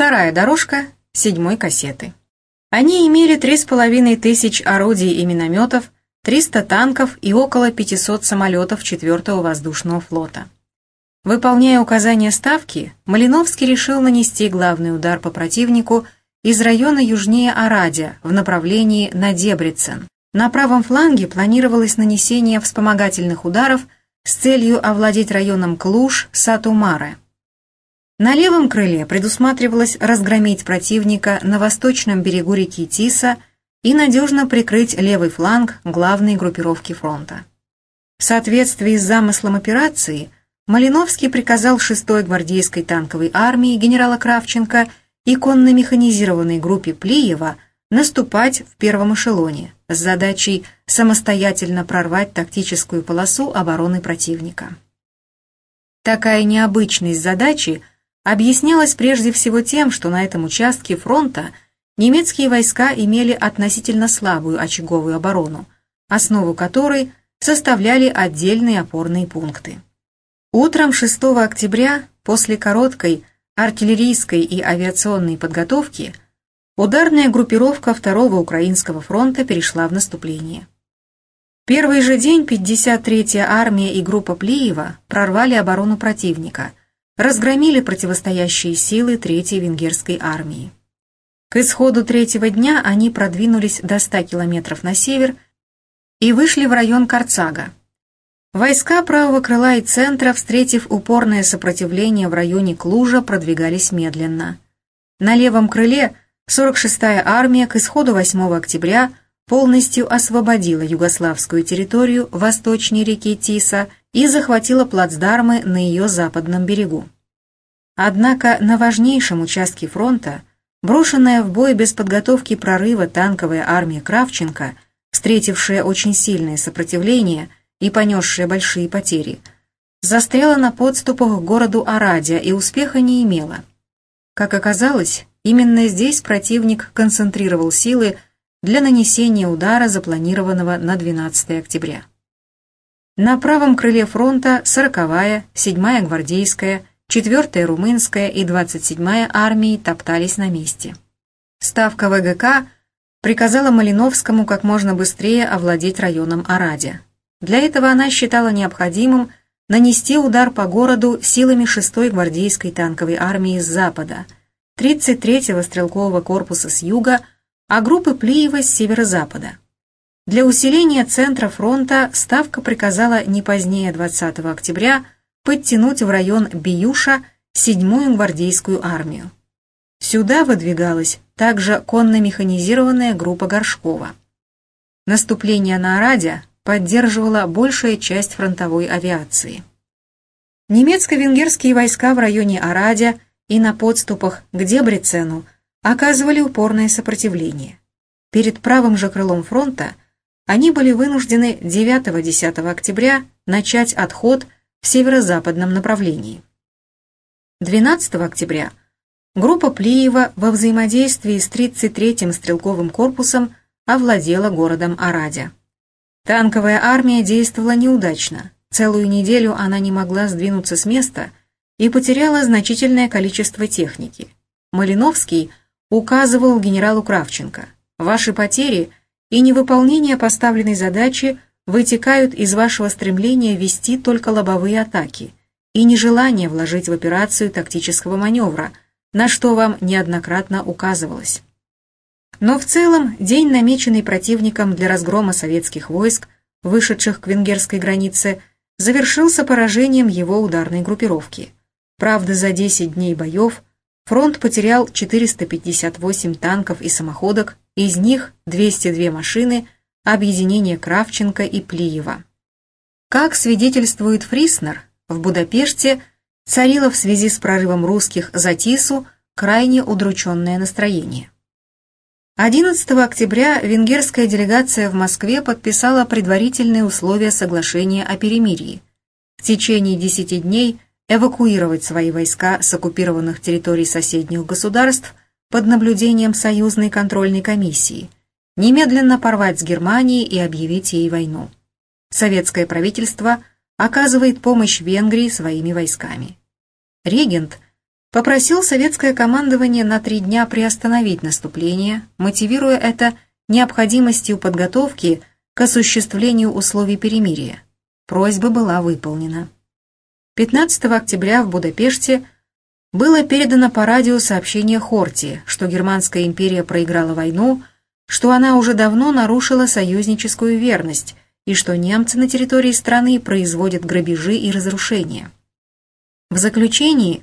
Вторая дорожка седьмой кассеты. Они имели три с половиной тысяч орудий и минометов, 300 танков и около 500 самолетов 4-го воздушного флота. Выполняя указания Ставки, Малиновский решил нанести главный удар по противнику из района южнее Арадя в направлении на Дебрицен. На правом фланге планировалось нанесение вспомогательных ударов с целью овладеть районом Клуш, Сатумаре. На левом крыле предусматривалось разгромить противника на восточном берегу реки Тиса и надежно прикрыть левый фланг главной группировки фронта. В соответствии с замыслом операции, Малиновский приказал 6-й гвардейской танковой армии генерала Кравченко и конно-механизированной группе Плиева наступать в первом эшелоне с задачей самостоятельно прорвать тактическую полосу обороны противника. Такая необычность задачи – объяснялось прежде всего тем, что на этом участке фронта немецкие войска имели относительно слабую очаговую оборону, основу которой составляли отдельные опорные пункты. Утром 6 октября, после короткой артиллерийской и авиационной подготовки, ударная группировка Второго Украинского фронта перешла в наступление. Первый же день 53-я армия и группа Плиева прорвали оборону противника – разгромили противостоящие силы Третьей венгерской армии. К исходу третьего дня они продвинулись до 100 километров на север и вышли в район Карцага. Войска правого крыла и центра, встретив упорное сопротивление в районе Клужа, продвигались медленно. На левом крыле 46-я армия к исходу 8 октября полностью освободила югославскую территорию восточнее реки Тиса – и захватила плацдармы на ее западном берегу. Однако на важнейшем участке фронта, брошенная в бой без подготовки прорыва танковая армия Кравченко, встретившая очень сильное сопротивление и понесшая большие потери, застряла на подступах к городу Арадия и успеха не имела. Как оказалось, именно здесь противник концентрировал силы для нанесения удара, запланированного на 12 октября. На правом крыле фронта 40-я, 7-я гвардейская, 4-я румынская и 27-я армии топтались на месте. Ставка ВГК приказала Малиновскому как можно быстрее овладеть районом Арадя. Для этого она считала необходимым нанести удар по городу силами 6-й гвардейской танковой армии с запада, 33-го стрелкового корпуса с юга, а группы Плиева с северо-запада. Для усиления центра фронта Ставка приказала не позднее 20 октября подтянуть в район Биюша 7-ю гвардейскую армию. Сюда выдвигалась также конно-механизированная группа Горшкова. Наступление на Арадя поддерживала большая часть фронтовой авиации. Немецко-венгерские войска в районе Арадя и на подступах к Дебрицену оказывали упорное сопротивление. Перед правым же крылом фронта они были вынуждены 9-10 октября начать отход в северо-западном направлении. 12 октября группа Плиева во взаимодействии с 33-м стрелковым корпусом овладела городом Арадя. Танковая армия действовала неудачно. Целую неделю она не могла сдвинуться с места и потеряла значительное количество техники. Малиновский указывал генералу Кравченко, «Ваши потери – и невыполнение поставленной задачи вытекают из вашего стремления вести только лобовые атаки и нежелания вложить в операцию тактического маневра, на что вам неоднократно указывалось. Но в целом день, намеченный противником для разгрома советских войск, вышедших к венгерской границе, завершился поражением его ударной группировки. Правда, за 10 дней боев фронт потерял 458 танков и самоходок из них 202 машины объединения Кравченко и Плиева. Как свидетельствует Фриснер, в Будапеште царило в связи с прорывом русских за Тису крайне удрученное настроение. 11 октября венгерская делегация в Москве подписала предварительные условия соглашения о перемирии. В течение 10 дней эвакуировать свои войска с оккупированных территорий соседних государств под наблюдением союзной контрольной комиссии, немедленно порвать с Германией и объявить ей войну. Советское правительство оказывает помощь Венгрии своими войсками. Регент попросил советское командование на три дня приостановить наступление, мотивируя это необходимостью подготовки к осуществлению условий перемирия. Просьба была выполнена. 15 октября в Будапеште было передано по радио сообщение Хорти, что Германская империя проиграла войну, что она уже давно нарушила союзническую верность и что немцы на территории страны производят грабежи и разрушения. В заключении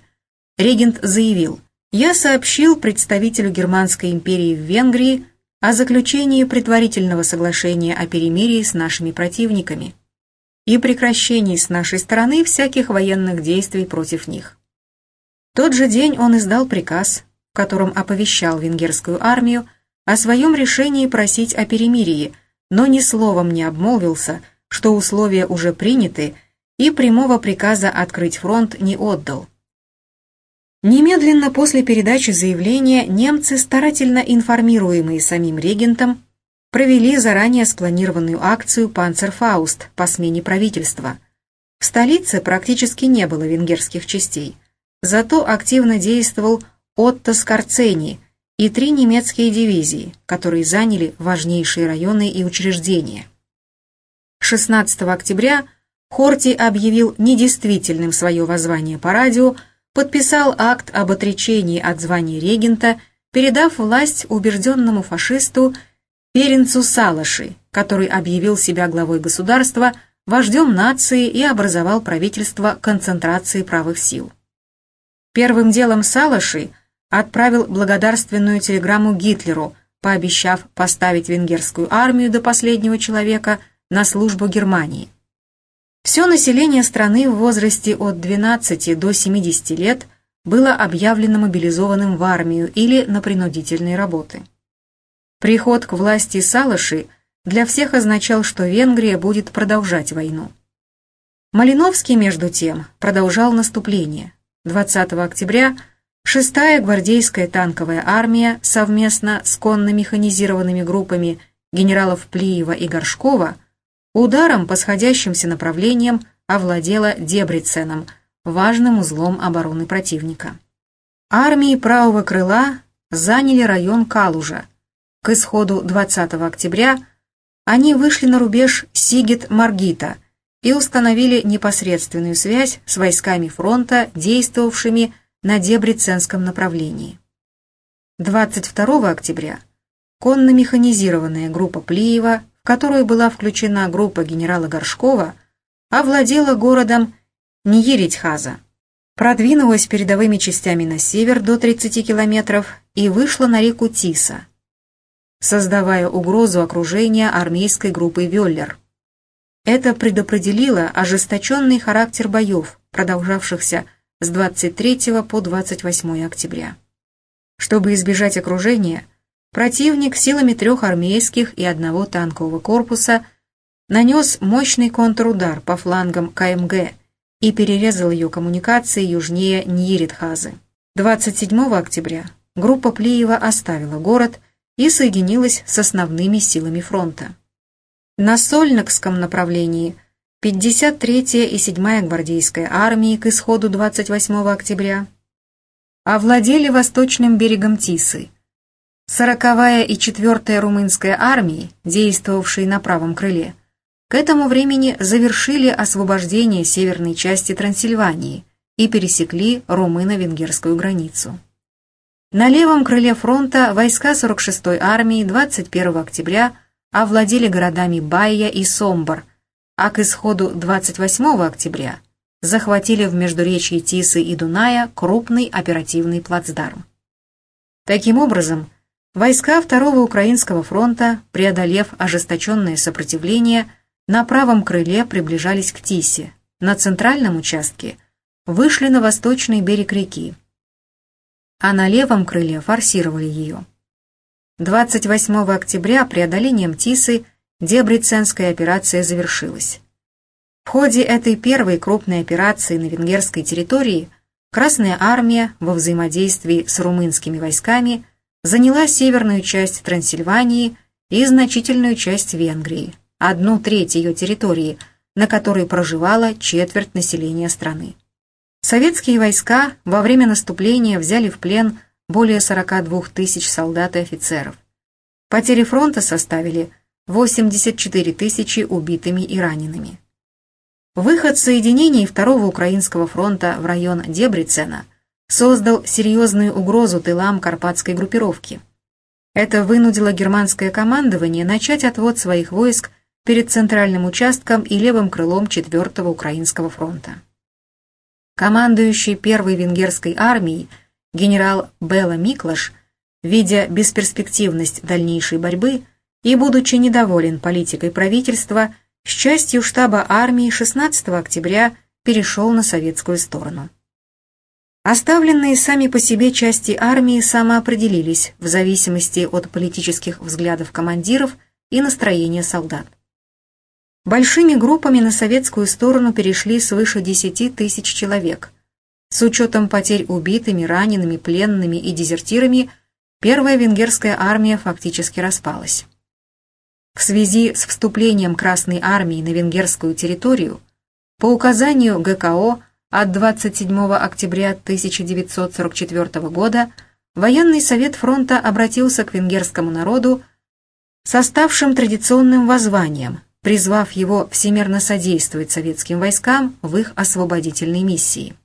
регент заявил, «Я сообщил представителю Германской империи в Венгрии о заключении предварительного соглашения о перемирии с нашими противниками и прекращении с нашей стороны всяких военных действий против них тот же день он издал приказ, в котором оповещал венгерскую армию о своем решении просить о перемирии, но ни словом не обмолвился, что условия уже приняты, и прямого приказа открыть фронт не отдал. Немедленно после передачи заявления немцы, старательно информируемые самим регентом, провели заранее спланированную акцию «Панцерфауст» по смене правительства. В столице практически не было венгерских частей – Зато активно действовал Отто Скорцени и три немецкие дивизии, которые заняли важнейшие районы и учреждения. 16 октября Хорти объявил недействительным свое воззвание по радио, подписал акт об отречении от звания регента, передав власть убежденному фашисту Перенцу Салаши, который объявил себя главой государства, вождем нации и образовал правительство концентрации правых сил. Первым делом Салаши отправил благодарственную телеграмму Гитлеру, пообещав поставить венгерскую армию до последнего человека на службу Германии. Все население страны в возрасте от 12 до 70 лет было объявлено мобилизованным в армию или на принудительные работы. Приход к власти Салаши для всех означал, что Венгрия будет продолжать войну. Малиновский, между тем, продолжал наступление. 20 октября 6-я гвардейская танковая армия совместно с конно-механизированными группами генералов Плиева и Горшкова ударом по сходящимся направлениям овладела Дебриценом, важным узлом обороны противника. Армии правого крыла заняли район Калужа. К исходу 20 октября они вышли на рубеж Сигет-Маргита – и установили непосредственную связь с войсками фронта, действовавшими на Дебриценском направлении. 22 октября конно-механизированная группа Плиева, в которую была включена группа генерала Горшкова, овладела городом Ниеретьхаза, продвинулась передовыми частями на север до 30 километров и вышла на реку Тиса, создавая угрозу окружения армейской группы Вёллер. Это предопределило ожесточенный характер боев, продолжавшихся с 23 по 28 октября. Чтобы избежать окружения, противник силами трех армейских и одного танкового корпуса нанес мощный контрудар по флангам КМГ и перерезал ее коммуникации южнее Ньиритхазы. 27 октября группа Плиева оставила город и соединилась с основными силами фронта. На Сольникском направлении 53-я и 7-я гвардейская армии к исходу 28 октября овладели восточным берегом Тисы. 40-я и 4-я румынская армии, действовавшие на правом крыле, к этому времени завершили освобождение северной части Трансильвании и пересекли румыно-венгерскую границу. На левом крыле фронта войска 46-й армии 21 октября – овладели городами Байя и Сомбор, а к исходу 28 октября захватили в междуречье Тисы и Дуная крупный оперативный плацдарм. Таким образом, войска Второго Украинского фронта, преодолев ожесточенное сопротивление, на правом крыле приближались к Тисе, на центральном участке вышли на восточный берег реки, а на левом крыле форсировали ее. 28 октября преодолением Тисы Дебриценская операция завершилась. В ходе этой первой крупной операции на венгерской территории Красная армия во взаимодействии с румынскими войсками заняла северную часть Трансильвании и значительную часть Венгрии, одну треть ее территории, на которой проживала четверть населения страны. Советские войска во время наступления взяли в плен более 42 тысяч солдат и офицеров. Потери фронта составили 84 тысячи убитыми и ранеными. Выход соединений Второго Украинского фронта в район Дебрицена создал серьезную угрозу тылам Карпатской группировки. Это вынудило германское командование начать отвод своих войск перед центральным участком и левым крылом 4-го Украинского фронта. Командующий первой венгерской армией генерал Белла Миклаш, видя бесперспективность дальнейшей борьбы и будучи недоволен политикой правительства, с частью штаба армии 16 октября перешел на советскую сторону. Оставленные сами по себе части армии самоопределились в зависимости от политических взглядов командиров и настроения солдат. Большими группами на советскую сторону перешли свыше 10 тысяч человек. С учетом потерь убитыми, ранеными, пленными и дезертирами, первая венгерская армия фактически распалась. В связи с вступлением Красной армии на венгерскую территорию, по указанию ГКО от 27 октября 1944 года Военный совет фронта обратился к венгерскому народу с ставшим традиционным воззванием, призвав его всемерно содействовать советским войскам в их освободительной миссии.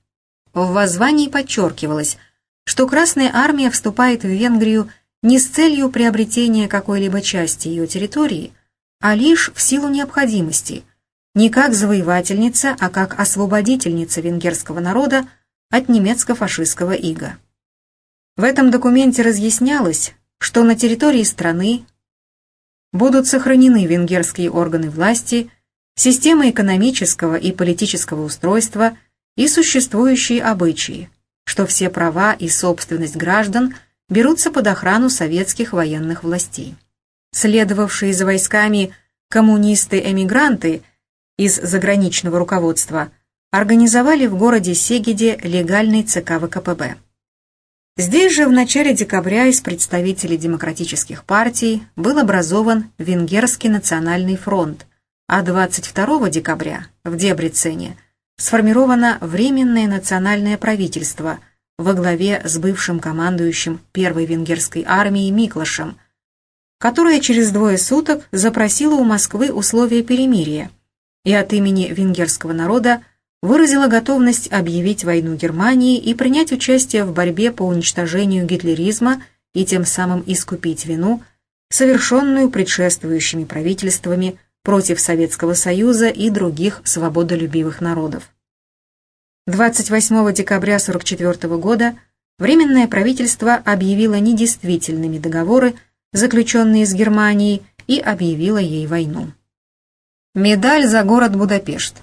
В воззвании подчеркивалось, что Красная Армия вступает в Венгрию не с целью приобретения какой-либо части ее территории, а лишь в силу необходимости – не как завоевательница, а как освободительница венгерского народа от немецко-фашистского ига. В этом документе разъяснялось, что на территории страны будут сохранены венгерские органы власти, система экономического и политического устройства и существующие обычаи, что все права и собственность граждан берутся под охрану советских военных властей. Следовавшие за войсками коммунисты-эмигранты – из заграничного руководства организовали в городе Сегеде легальный ЦК ВКПБ. Здесь же в начале декабря из представителей демократических партий был образован Венгерский национальный фронт, а 22 декабря в Дебрицене сформировано Временное национальное правительство во главе с бывшим командующим первой венгерской армией Миклашем, которое через двое суток запросило у Москвы условия перемирия – и от имени венгерского народа выразила готовность объявить войну Германии и принять участие в борьбе по уничтожению гитлеризма и тем самым искупить вину, совершенную предшествующими правительствами против Советского Союза и других свободолюбивых народов. 28 декабря 1944 года Временное правительство объявило недействительными договоры, заключенные с Германией, и объявило ей войну. Медаль за город Будапешт.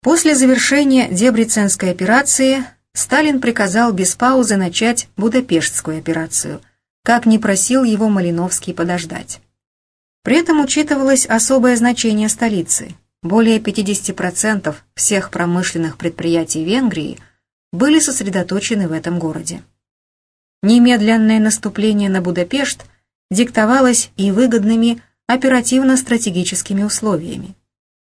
После завершения Дебриценской операции Сталин приказал без паузы начать Будапештскую операцию, как не просил его Малиновский подождать. При этом учитывалось особое значение столицы. Более 50% всех промышленных предприятий Венгрии были сосредоточены в этом городе. Немедленное наступление на Будапешт диктовалось и выгодными оперативно-стратегическими условиями.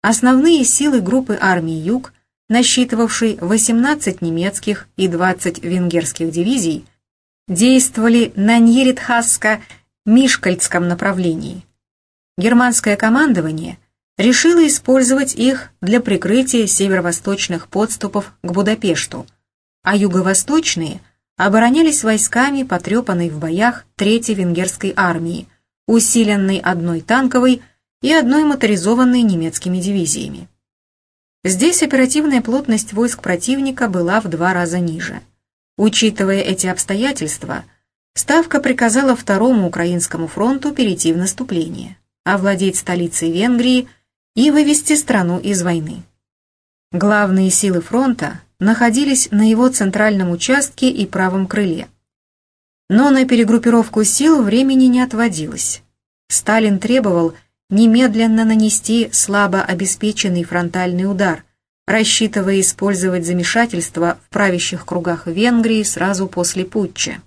Основные силы группы армии «Юг», насчитывавшей 18 немецких и 20 венгерских дивизий, действовали на Ньеритхасско-Мишкальдском направлении. Германское командование решило использовать их для прикрытия северо-восточных подступов к Будапешту, а юго-восточные оборонялись войсками, потрепанной в боях Третьей венгерской армии, усиленный одной танковой и одной моторизованной немецкими дивизиями. Здесь оперативная плотность войск противника была в два раза ниже. Учитывая эти обстоятельства, Ставка приказала Второму Украинскому фронту перейти в наступление, овладеть столицей Венгрии и вывести страну из войны. Главные силы фронта находились на его центральном участке и правом крыле, но на перегруппировку сил времени не отводилось. Сталин требовал немедленно нанести слабо обеспеченный фронтальный удар, рассчитывая использовать замешательство в правящих кругах Венгрии сразу после путча.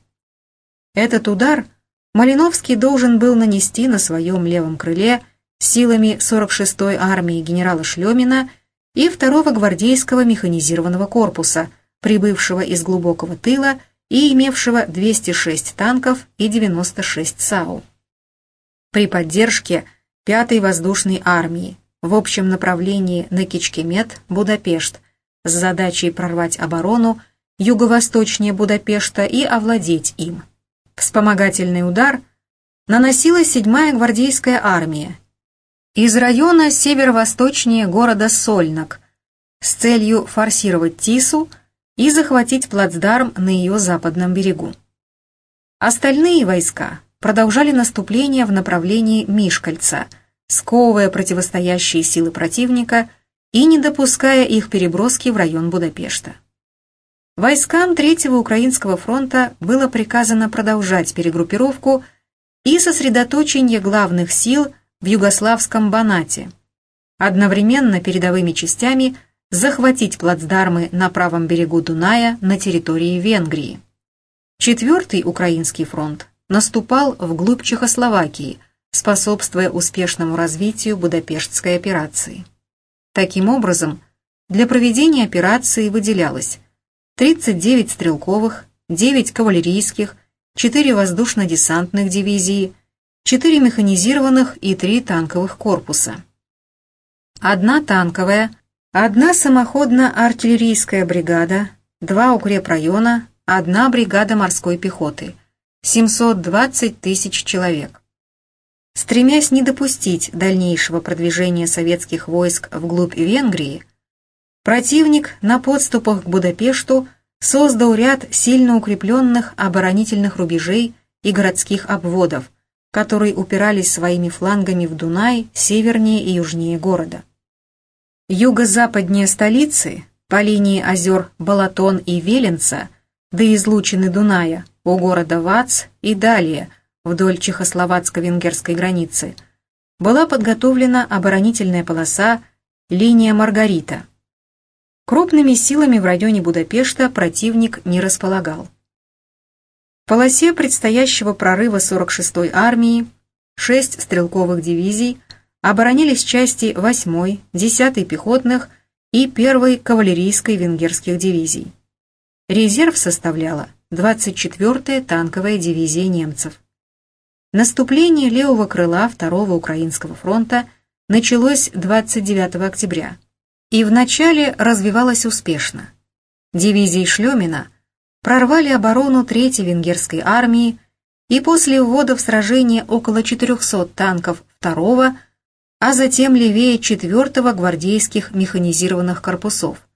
Этот удар Малиновский должен был нанести на своем левом крыле силами 46-й армии генерала Шлемина и второго гвардейского механизированного корпуса, прибывшего из глубокого тыла и имевшего 206 танков и 96 САУ. При поддержке 5-й воздушной армии в общем направлении на Кичкемет, Будапешт, с задачей прорвать оборону юго-восточнее Будапешта и овладеть им. Вспомогательный удар наносила 7-я гвардейская армия из района северо-восточнее города Сольнок с целью форсировать Тису и захватить плацдарм на ее западном берегу. Остальные войска продолжали наступление в направлении Мишкальца, сковывая противостоящие силы противника и не допуская их переброски в район Будапешта. Войскам Третьего Украинского фронта было приказано продолжать перегруппировку и сосредоточение главных сил в югославском Банате, одновременно передовыми частями захватить плацдармы на правом берегу Дуная на территории Венгрии. Четвертый Украинский фронт наступал вглубь Чехословакии, способствуя успешному развитию Будапештской операции. Таким образом, для проведения операции выделялось 39 стрелковых, 9 кавалерийских, 4 воздушно-десантных дивизии, 4 механизированных и 3 танковых корпуса. Одна танковая, одна самоходно-артиллерийская бригада, два укрепрайона, одна бригада морской пехоты, 720 тысяч человек. Стремясь не допустить дальнейшего продвижения советских войск вглубь Венгрии, противник на подступах к Будапешту создал ряд сильно укрепленных оборонительных рубежей и городских обводов, которые упирались своими флангами в Дунай севернее и южнее города. Юго-западнее столицы, по линии озер Балатон и Веленца, до излучины Дуная, у города Вац и далее – вдоль чехословацко-венгерской границы, была подготовлена оборонительная полоса «Линия Маргарита». Крупными силами в районе Будапешта противник не располагал. В полосе предстоящего прорыва 46-й армии шесть стрелковых дивизий оборонились части 8-й, 10-й пехотных и 1-й кавалерийской венгерских дивизий. Резерв составляла 24-я танковая дивизия немцев. Наступление левого крыла Второго Украинского фронта началось 29 октября и вначале развивалось успешно. Дивизии Шлемина прорвали оборону Третьей венгерской армии и после ввода в сражение около 400 танков второго, а затем левее 4-го гвардейских механизированных корпусов,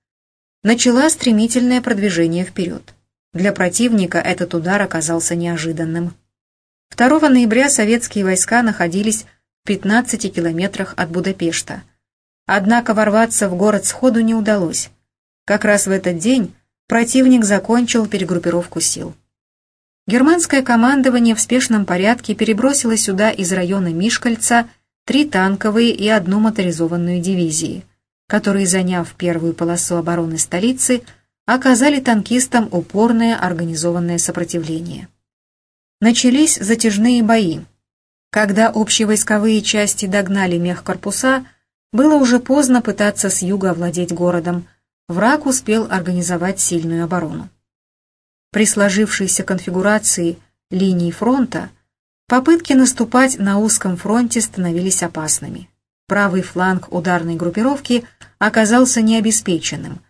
начала стремительное продвижение вперед. Для противника этот удар оказался неожиданным. 2 ноября советские войска находились в 15 километрах от Будапешта. Однако ворваться в город сходу не удалось. Как раз в этот день противник закончил перегруппировку сил. Германское командование в спешном порядке перебросило сюда из района Мишкальца три танковые и одну моторизованную дивизии, которые, заняв первую полосу обороны столицы, оказали танкистам упорное организованное сопротивление начались затяжные бои. Когда общевойсковые части догнали мехкорпуса, было уже поздно пытаться с юга овладеть городом. Враг успел организовать сильную оборону. При сложившейся конфигурации линий фронта попытки наступать на узком фронте становились опасными. Правый фланг ударной группировки оказался необеспеченным,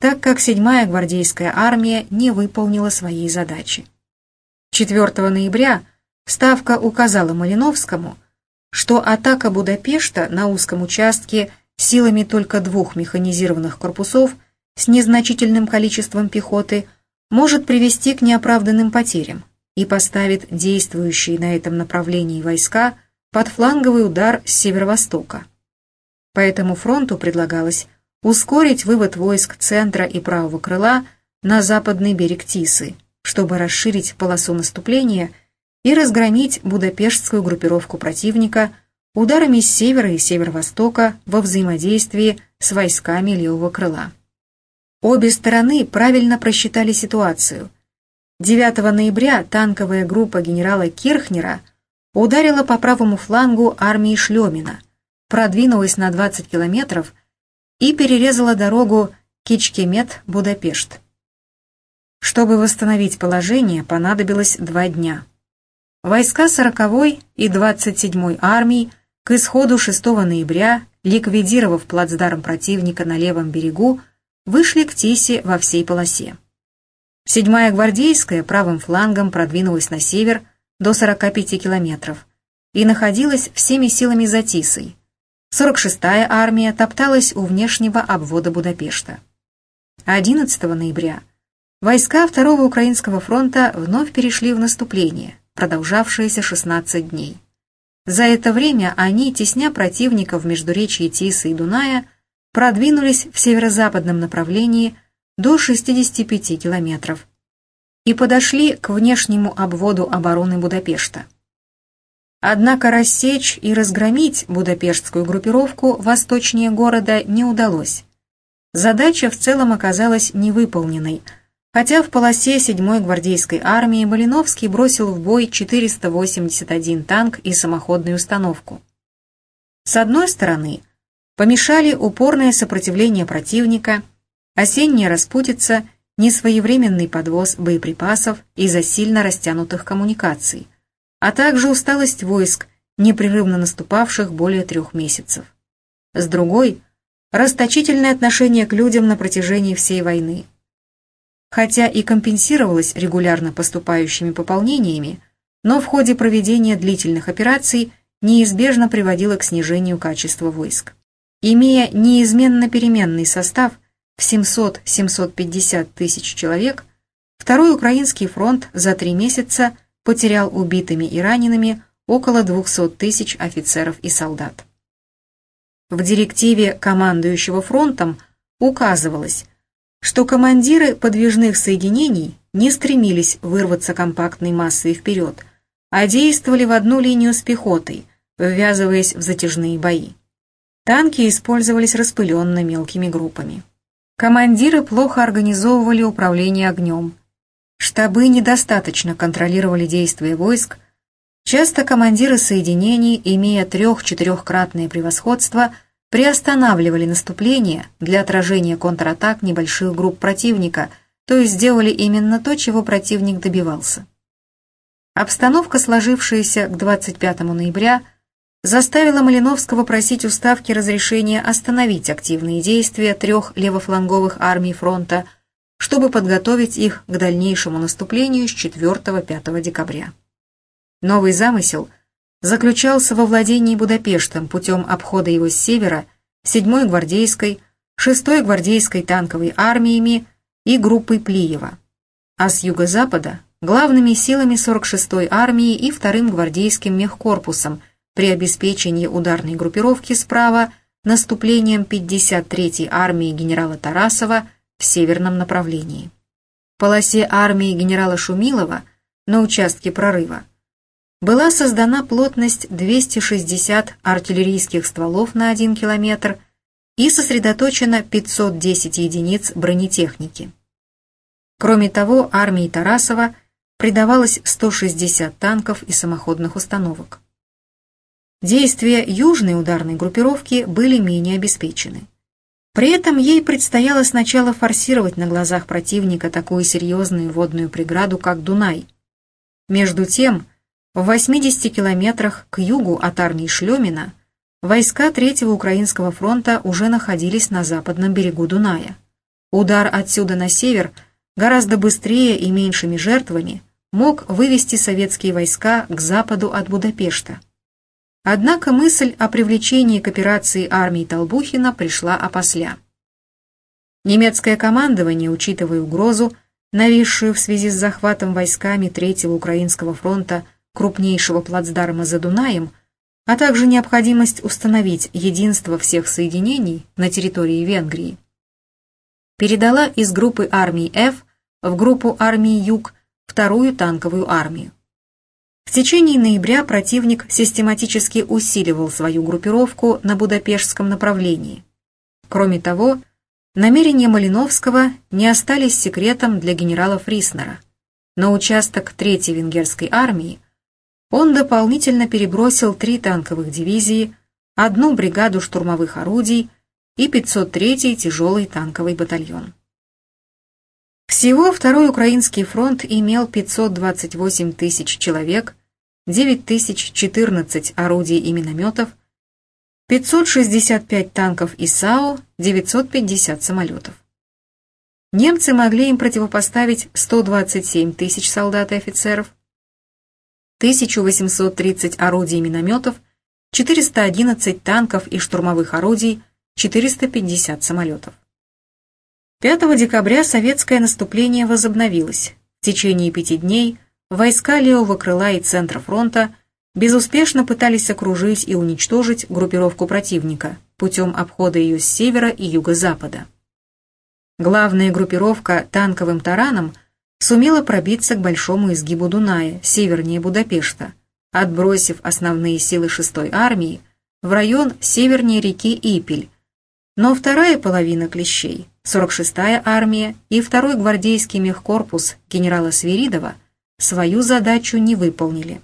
так как 7-я гвардейская армия не выполнила своей задачи. 4 ноября Ставка указала Малиновскому, что атака Будапешта на узком участке силами только двух механизированных корпусов с незначительным количеством пехоты может привести к неоправданным потерям и поставит действующие на этом направлении войска под фланговый удар с северо-востока. По этому фронту предлагалось ускорить вывод войск центра и правого крыла на западный берег Тисы – чтобы расширить полосу наступления и разгромить будапештскую группировку противника ударами с севера и северо-востока во взаимодействии с войсками левого крыла. Обе стороны правильно просчитали ситуацию. 9 ноября танковая группа генерала Кирхнера ударила по правому флангу армии Шлемина, продвинулась на 20 километров и перерезала дорогу Кичкемет-Будапешт. Чтобы восстановить положение, понадобилось два дня. Войска 40-й и 27-й армий к исходу 6 ноября, ликвидировав плацдарм противника на левом берегу, вышли к Тисе во всей полосе. 7-я гвардейская правым флангом продвинулась на север до 45 километров и находилась всеми силами за Тисой. 46-я армия топталась у внешнего обвода Будапешта. 11 ноября войска Второго Украинского фронта вновь перешли в наступление, продолжавшееся 16 дней. За это время они, тесня противников в междуречии Тисы и Дуная, продвинулись в северо-западном направлении до 65 километров и подошли к внешнему обводу обороны Будапешта. Однако рассечь и разгромить будапештскую группировку восточнее города не удалось. Задача в целом оказалась невыполненной, хотя в полосе 7-й гвардейской армии Малиновский бросил в бой 481 танк и самоходную установку. С одной стороны, помешали упорное сопротивление противника, осенняя распутица, несвоевременный подвоз боеприпасов из-за сильно растянутых коммуникаций, а также усталость войск, непрерывно наступавших более трех месяцев. С другой – расточительное отношение к людям на протяжении всей войны. Хотя и компенсировалось регулярно поступающими пополнениями, но в ходе проведения длительных операций неизбежно приводило к снижению качества войск. Имея неизменно переменный состав в 700-750 тысяч человек, Второй Украинский фронт за три месяца потерял убитыми и ранеными около 200 тысяч офицеров и солдат. В директиве командующего фронтом указывалось, что командиры подвижных соединений не стремились вырваться компактной массой вперед, а действовали в одну линию с пехотой, ввязываясь в затяжные бои. Танки использовались распыленно мелкими группами. Командиры плохо организовывали управление огнем. Штабы недостаточно контролировали действия войск. Часто командиры соединений, имея трех-четырехкратное превосходство, приостанавливали наступление для отражения контратак небольших групп противника, то есть сделали именно то, чего противник добивался. Обстановка, сложившаяся к 25 ноября, заставила Малиновского просить у Ставки разрешения остановить активные действия трех левофланговых армий фронта, чтобы подготовить их к дальнейшему наступлению с 4-5 декабря. Новый замысел заключался во владении Будапештом путем обхода его с севера 7-й гвардейской, 6-й гвардейской танковой армиями и группой Плиева, а с юго-запада главными силами 46-й армии и 2-м гвардейским мехкорпусом – при обеспечении ударной группировки справа наступлением 53-й армии генерала Тарасова в северном направлении. В полосе армии генерала Шумилова на участке прорыва была создана плотность 260 артиллерийских стволов на 1 километр и сосредоточено 510 единиц бронетехники. Кроме того, армии Тарасова придавалось 160 танков и самоходных установок. Действия южной ударной группировки были менее обеспечены. При этом ей предстояло сначала форсировать на глазах противника такую серьезную водную преграду, как Дунай. Между тем, в 80 километрах к югу от армии Шлемина войска Третьего Украинского фронта уже находились на западном берегу Дуная. Удар отсюда на север гораздо быстрее и меньшими жертвами мог вывести советские войска к западу от Будапешта. Однако мысль о привлечении к операции армии Толбухина пришла опосля. Немецкое командование, учитывая угрозу, нависшую в связи с захватом войсками Третьего Украинского фронта крупнейшего плацдарма за Дунаем, а также необходимость установить единство всех соединений на территории Венгрии, передала из группы армий F в группу армии Юг вторую танковую армию. В течение ноября противник систематически усиливал свою группировку на Будапештском направлении. Кроме того, намерения Малиновского не остались секретом для генерала Фриснера. На участок Третьей венгерской армии он дополнительно перебросил три танковых дивизии, одну бригаду штурмовых орудий, и 503-й тяжелый танковый батальон. Всего Второй Украинский фронт имел 528 тысяч человек, 9014 орудий и минометов, 565 танков и САУ, 950 самолетов. Немцы могли им противопоставить 127 тысяч солдат и офицеров, 1830 орудий минометов, 411 танков и штурмовых орудий, 450 самолетов. 5 декабря советское наступление возобновилось. В течение пяти дней войска левого крыла и центра фронта безуспешно пытались окружить и уничтожить группировку противника путем обхода ее с севера и юго-запада. Главная группировка танковым тараном сумела пробиться к большому изгибу Дуная, севернее Будапешта, отбросив основные силы 6-й армии в район севернее реки Ипель, но вторая половина клещей, 46-я армия и второй гвардейский мехкорпус генерала Свиридова свою задачу не выполнили.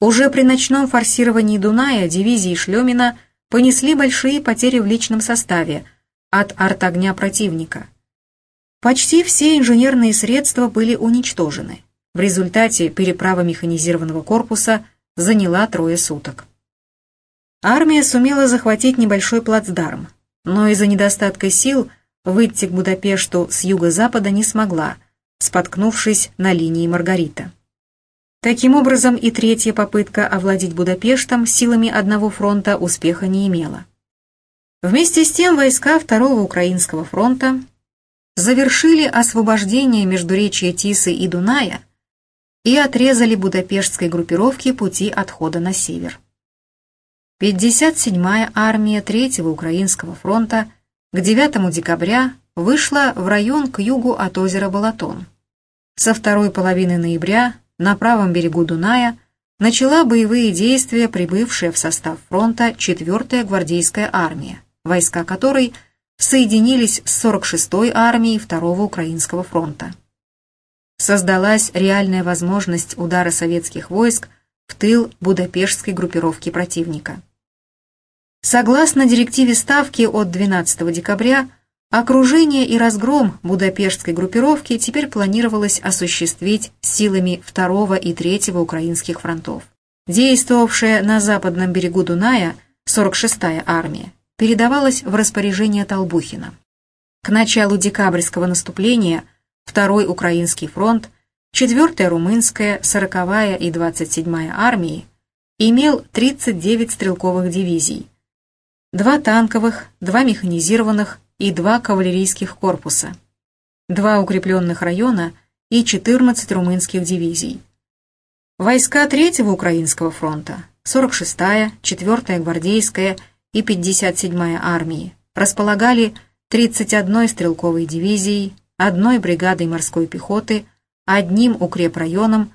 Уже при ночном форсировании Дуная дивизии Шлемина понесли большие потери в личном составе от артогня противника. Почти все инженерные средства были уничтожены. В результате переправа механизированного корпуса заняла трое суток. Армия сумела захватить небольшой плацдарм, но из-за недостатка сил выйти к Будапешту с юго-запада не смогла, споткнувшись на линии Маргарита. Таким образом, и третья попытка овладеть Будапештом силами одного фронта успеха не имела. Вместе с тем войска Второго Украинского фронта завершили освобождение междуречия Тисы и Дуная и отрезали будапештской группировке пути отхода на север. 57-я армия Третьего Украинского фронта к 9 декабря вышла в район к югу от озера Балатон. Со второй половины ноября на правом берегу Дуная начала боевые действия прибывшая в состав фронта 4-я гвардейская армия, войска которой соединились с 46-й армией Второго Украинского фронта. Создалась реальная возможность удара советских войск в тыл Будапештской группировки противника. Согласно директиве Ставки от 12 декабря, окружение и разгром Будапештской группировки теперь планировалось осуществить силами 2 и 3 украинских фронтов. Действовавшая на западном берегу Дуная 46-я армия передавалась в распоряжение Толбухина. К началу декабрьского наступления Второй Украинский фронт, 4-я Румынская, 40-я и 27-я армии имел 39 стрелковых дивизий, два танковых, два механизированных и два кавалерийских корпуса, два укрепленных района и 14 румынских дивизий. Войска Третьего Украинского фронта, 46-я, 4-я гвардейская и 57-я армии располагали 31 стрелковой дивизией, одной бригадой морской пехоты, одним укрепрайоном,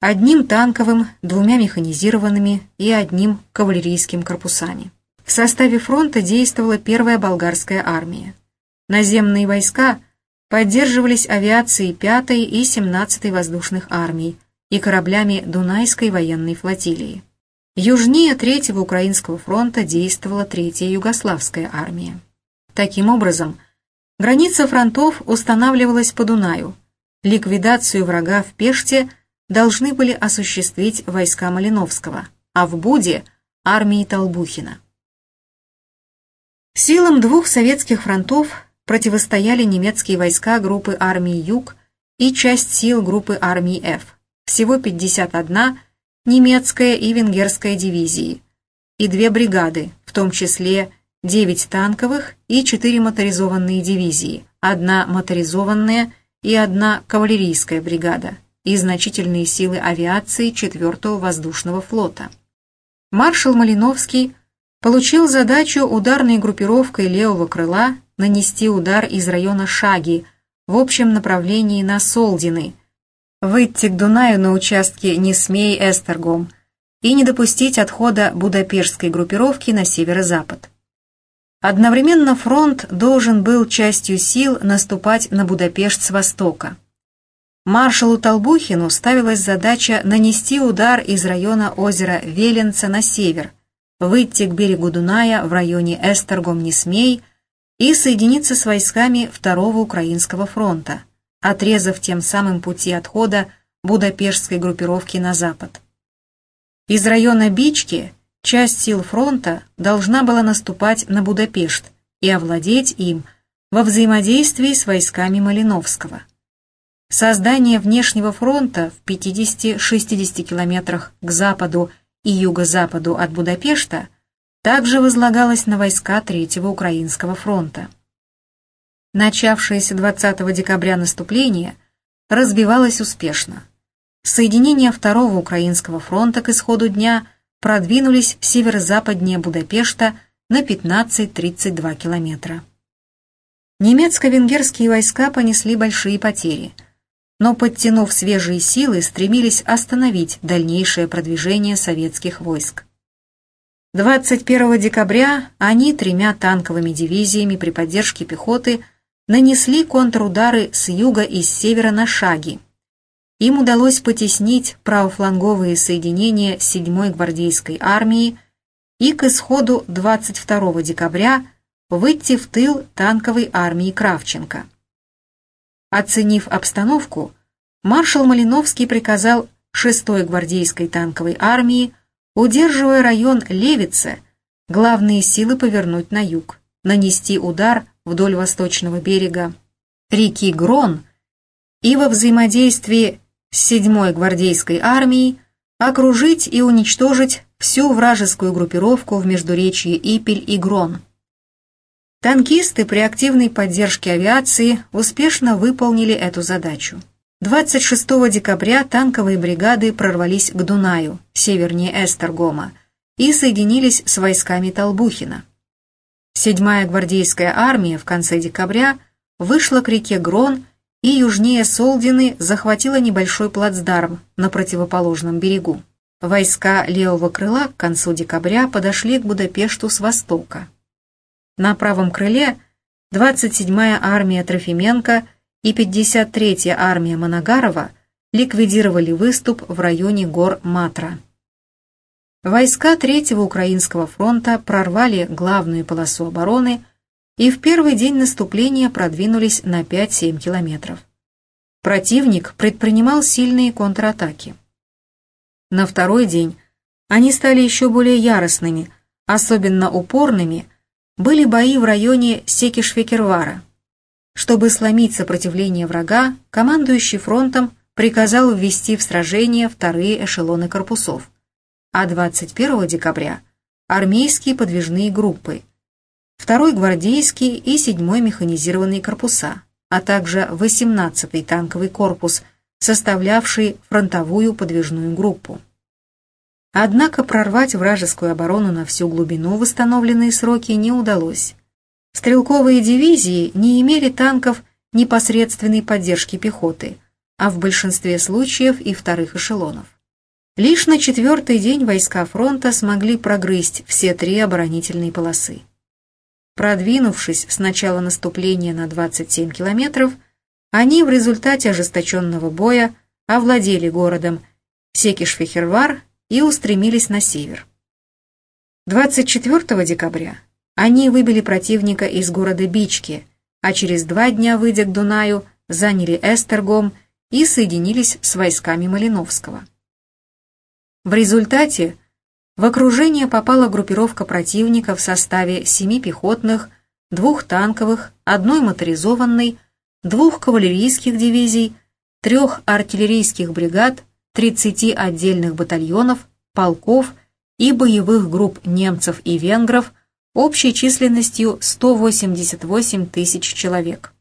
одним танковым, двумя механизированными и одним кавалерийским корпусами. В составе фронта действовала первая болгарская армия. Наземные войска поддерживались авиацией 5-й и 17-й воздушных армий и кораблями Дунайской военной флотилии. Южнее Третьего Украинского фронта действовала Третья Югославская армия. Таким образом, Граница фронтов устанавливалась по Дунаю. Ликвидацию врага в Пеште должны были осуществить войска Малиновского, а в Буде – армии Толбухина. Силам двух советских фронтов противостояли немецкие войска группы армии Юг и часть сил группы армии Ф, всего 51 немецкая и венгерская дивизии, и две бригады, в том числе 9 танковых и 4 моторизованные дивизии, одна моторизованная и одна кавалерийская бригада и значительные силы авиации 4-го воздушного флота. Маршал Малиновский получил задачу ударной группировкой левого крыла нанести удар из района Шаги в общем направлении на Солдины, выйти к Дунаю на участке Несмей-Эстергом и не допустить отхода Будапештской группировки на северо-запад. Одновременно фронт должен был частью сил наступать на Будапешт с востока. Маршалу Толбухину ставилась задача нанести удар из района озера Веленца на север, выйти к берегу Дуная в районе Эстергом-Несмей и соединиться с войсками Второго Украинского фронта, отрезав тем самым пути отхода Будапештской группировки на запад. Из района Бички часть сил фронта должна была наступать на Будапешт и овладеть им во взаимодействии с войсками Малиновского. Создание внешнего фронта в 50-60 километрах к западу и юго-западу от Будапешта также возлагалось на войска Третьего Украинского фронта. Начавшееся 20 декабря наступление разбивалось успешно. Соединения Второго Украинского фронта к исходу дня продвинулись северо-западнее Будапешта на 15-32 километра. Немецко-венгерские войска понесли большие потери, но, подтянув свежие силы, стремились остановить дальнейшее продвижение советских войск. 21 декабря они тремя танковыми дивизиями при поддержке пехоты нанесли контрудары с юга и с севера на шаги, им удалось потеснить правофланговые соединения 7-й гвардейской армии и к исходу 22 декабря выйти в тыл танковой армии Кравченко. Оценив обстановку, маршал Малиновский приказал 6-й гвардейской танковой армии, удерживая район Левице, главные силы повернуть на юг, нанести удар вдоль восточного берега реки Грон и во взаимодействии с 7-й гвардейской армией окружить и уничтожить всю вражескую группировку в междуречье Ипель и Грон. Танкисты при активной поддержке авиации успешно выполнили эту задачу. 26 декабря танковые бригады прорвались к Дунаю, севернее Эстергома, и соединились с войсками Толбухина. 7-я гвардейская армия в конце декабря вышла к реке Грон и южнее Солдины захватила небольшой плацдарм на противоположном берегу. Войска левого крыла к концу декабря подошли к Будапешту с востока. На правом крыле 27-я армия Трофименко и 53-я армия Моногарова ликвидировали выступ в районе гор Матра. Войска Третьего Украинского фронта прорвали главную полосу обороны и в первый день наступления продвинулись на 5-7 километров. Противник предпринимал сильные контратаки. На второй день они стали еще более яростными, особенно упорными были бои в районе Секишвекервара. Чтобы сломить сопротивление врага, командующий фронтом приказал ввести в сражение вторые эшелоны корпусов, а 21 декабря – армейские подвижные группы – второй гвардейский и седьмой механизированные корпуса, а также 18-й танковый корпус, составлявший фронтовую подвижную группу. Однако прорвать вражескую оборону на всю глубину в сроки не удалось. Стрелковые дивизии не имели танков непосредственной поддержки пехоты, а в большинстве случаев и вторых эшелонов. Лишь на четвертый день войска фронта смогли прогрызть все три оборонительные полосы. Продвинувшись с начала наступления на 27 километров, они в результате ожесточенного боя овладели городом Секишфехервар и устремились на север. 24 декабря они выбили противника из города Бички, а через два дня, выйдя к Дунаю, заняли Эстергом и соединились с войсками Малиновского. В результате в окружение попала группировка противника в составе семи пехотных, двух танковых, одной моторизованной, двух кавалерийских дивизий, трех артиллерийских бригад, 30 отдельных батальонов, полков и боевых групп немцев и венгров общей численностью 188 тысяч человек.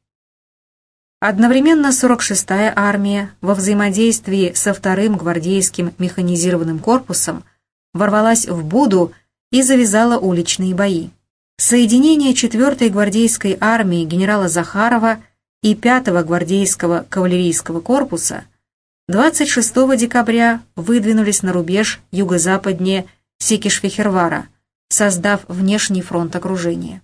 Одновременно 46-я армия во взаимодействии со вторым гвардейским механизированным корпусом ворвалась в Буду и завязала уличные бои. Соединение 4-й гвардейской армии генерала Захарова и 5-го гвардейского кавалерийского корпуса 26 декабря выдвинулись на рубеж юго-западнее Секишвехервара, создав внешний фронт окружения.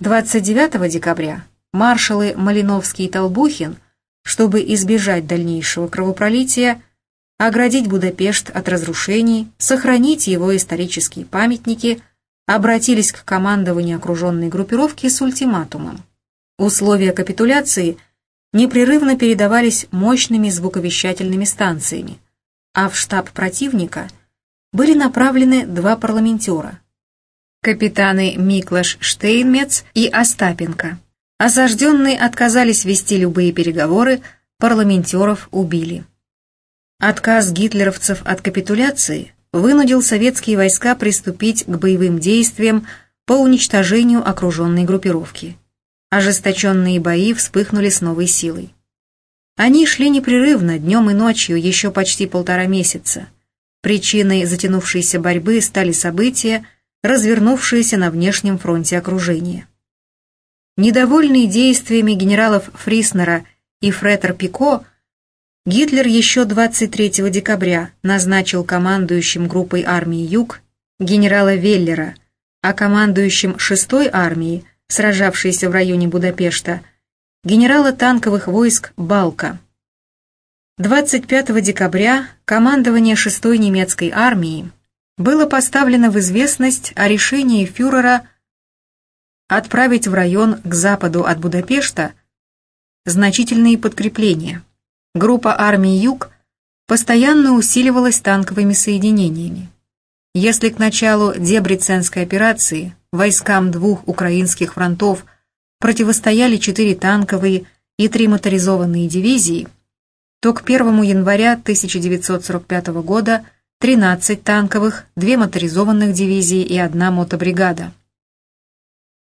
29 декабря маршалы Малиновский и Толбухин, чтобы избежать дальнейшего кровопролития, оградить Будапешт от разрушений, сохранить его исторические памятники, обратились к командованию окруженной группировки с ультиматумом. Условия капитуляции непрерывно передавались мощными звуковещательными станциями, а в штаб противника были направлены два парламентера – капитаны Миклаш Штейнмец и Остапенко. Осажденные отказались вести любые переговоры, парламентеров убили. Отказ гитлеровцев от капитуляции вынудил советские войска приступить к боевым действиям по уничтожению окруженной группировки. Ожесточенные бои вспыхнули с новой силой. Они шли непрерывно, днем и ночью, еще почти полтора месяца. Причиной затянувшейся борьбы стали события, развернувшиеся на внешнем фронте окружения. Недовольные действиями генералов Фриснера и Фретер Пико, Гитлер еще 23 декабря назначил командующим группой армии Юг генерала Веллера, а командующим 6-й армией – сражавшийся в районе Будапешта, генерала танковых войск Балка. 25 декабря командование 6-й немецкой армии было поставлено в известность о решении фюрера отправить в район к западу от Будапешта значительные подкрепления. Группа армии «Юг» постоянно усиливалась танковыми соединениями. Если к началу Дебриценской операции войскам двух украинских фронтов противостояли четыре танковые и три моторизованные дивизии, то к 1 января 1945 года 13 танковых, две моторизованных дивизии и одна мотобригада.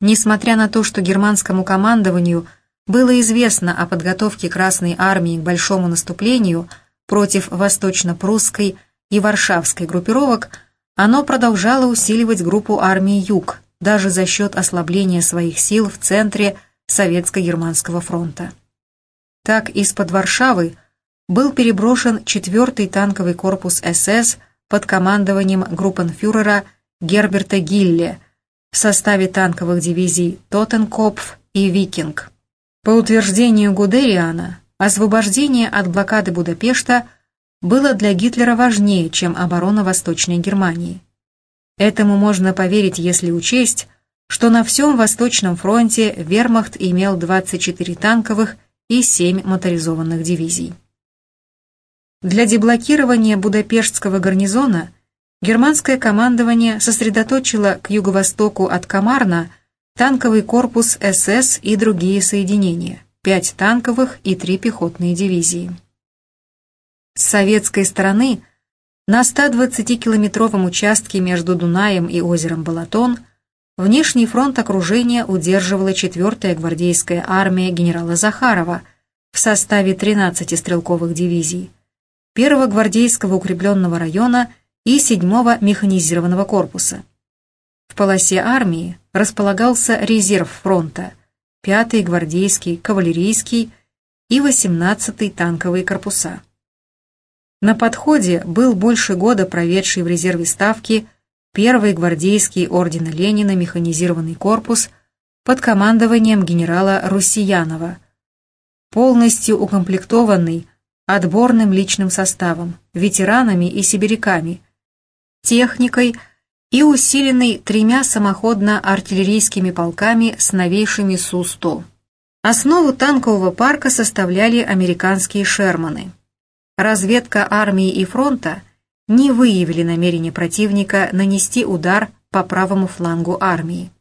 Несмотря на то, что германскому командованию было известно о подготовке Красной Армии к большому наступлению против восточно-прусской и варшавской группировок, оно продолжало усиливать группу армии «Юг», даже за счет ослабления своих сил в центре Советско-Германского фронта. Так из-под Варшавы был переброшен 4-й танковый корпус СС под командованием группенфюрера Герберта Гилле в составе танковых дивизий Тоттенкопф и Викинг. По утверждению Гудериана, освобождение от блокады Будапешта было для Гитлера важнее, чем оборона Восточной Германии. Этому можно поверить, если учесть, что на всем Восточном фронте вермахт имел 24 танковых и 7 моторизованных дивизий. Для деблокирования Будапештского гарнизона германское командование сосредоточило к юго-востоку от Камарна танковый корпус СС и другие соединения, 5 танковых и 3 пехотные дивизии. С советской стороны – на 120-километровом участке между Дунаем и озером Балатон внешний фронт окружения удерживала 4-я гвардейская армия генерала Захарова в составе 13 стрелковых дивизий, 1-го гвардейского укрепленного района и 7-го механизированного корпуса. В полосе армии располагался резерв фронта, 5-й гвардейский, кавалерийский и 18-й танковые корпуса. На подходе был больше года проведший в резерве Ставки первый гвардейский ордена Ленина механизированный корпус под командованием генерала Руссиянова, полностью укомплектованный отборным личным составом, ветеранами и сибиряками, техникой и усиленный тремя самоходно-артиллерийскими полками с новейшими Су-100. Основу танкового парка составляли американские «Шерманы». Разведка армии и фронта не выявили намерения противника нанести удар по правому флангу армии.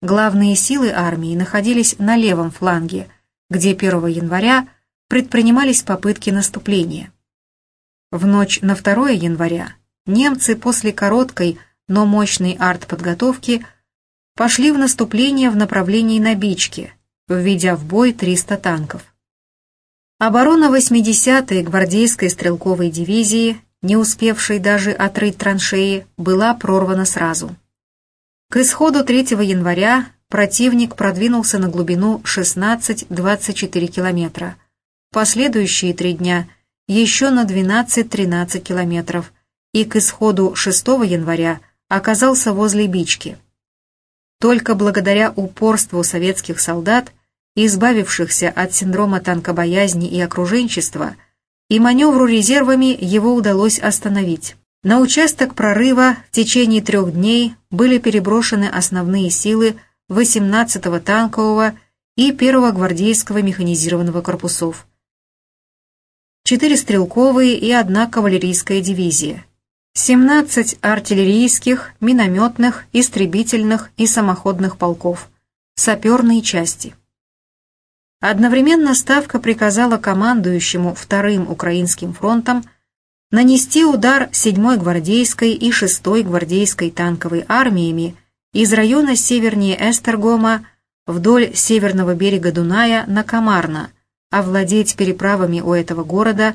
Главные силы армии находились на левом фланге, где 1 января предпринимались попытки наступления. В ночь на 2 января немцы после короткой, но мощной артподготовки пошли в наступление в направлении Набички, введя в бой 300 танков. Оборона 80-й гвардейской стрелковой дивизии, не успевшей даже отрыть траншеи, была прорвана сразу. К исходу 3 января противник продвинулся на глубину 16-24 километра. Последующие три дня еще на 12-13 километров и к исходу 6 января оказался возле Бички. Только благодаря упорству советских солдат избавившихся от синдрома танкобоязни и окруженчества, и маневру резервами его удалось остановить. На участок прорыва в течение трех дней были переброшены основные силы 18-го танкового и 1-го гвардейского механизированного корпусов, четыре стрелковые и одна кавалерийская дивизия, 17 артиллерийских, минометных, истребительных и самоходных полков, саперные части. Одновременно Ставка приказала командующему Вторым Украинским фронтом нанести удар 7-й гвардейской и 6-й гвардейской танковой армиями из района севернее Эстергома вдоль северного берега Дуная на Камарна, овладеть переправами у этого города,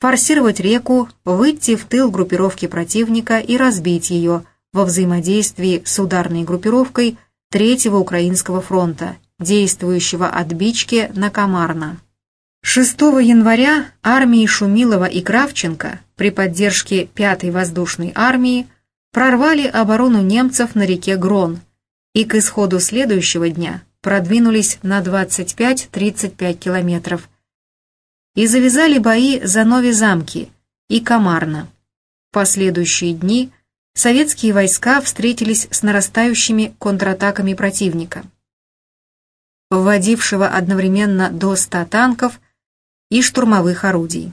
форсировать реку, выйти в тыл группировки противника и разбить ее во взаимодействии с ударной группировкой Третьего Украинского фронта, действующего от Бички на Камарна. 6 января армии Шумилова и Кравченко при поддержке 5-й воздушной армии прорвали оборону немцев на реке Грон и к исходу следующего дня продвинулись на 25-35 километров и завязали бои за Нови-Замки и Комарно. В последующие дни советские войска встретились с нарастающими контратаками противника, вводившего одновременно до 100 танков и штурмовых орудий.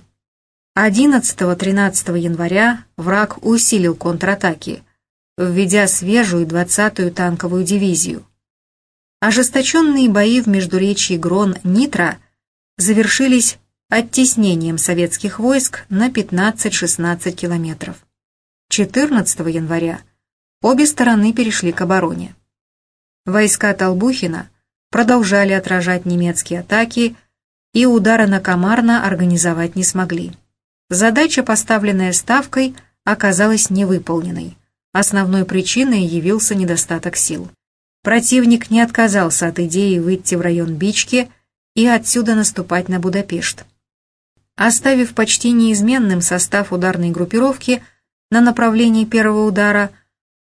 11-13 января враг усилил контратаки, введя свежую 20-ю танковую дивизию. Ожесточенные бои в междуречии Грон-Нитро завершились оттеснением советских войск на 15-16 километров. 14 января обе стороны перешли к обороне. Войска Толбухина продолжали отражать немецкие атаки и удара на Комарна организовать не смогли. Задача, поставленная Ставкой, оказалась невыполненной. Основной причиной явился недостаток сил. Противник не отказался от идеи выйти в район Бички и отсюда наступать на Будапешт. Оставив почти неизменным состав ударной группировки на направлении первого удара,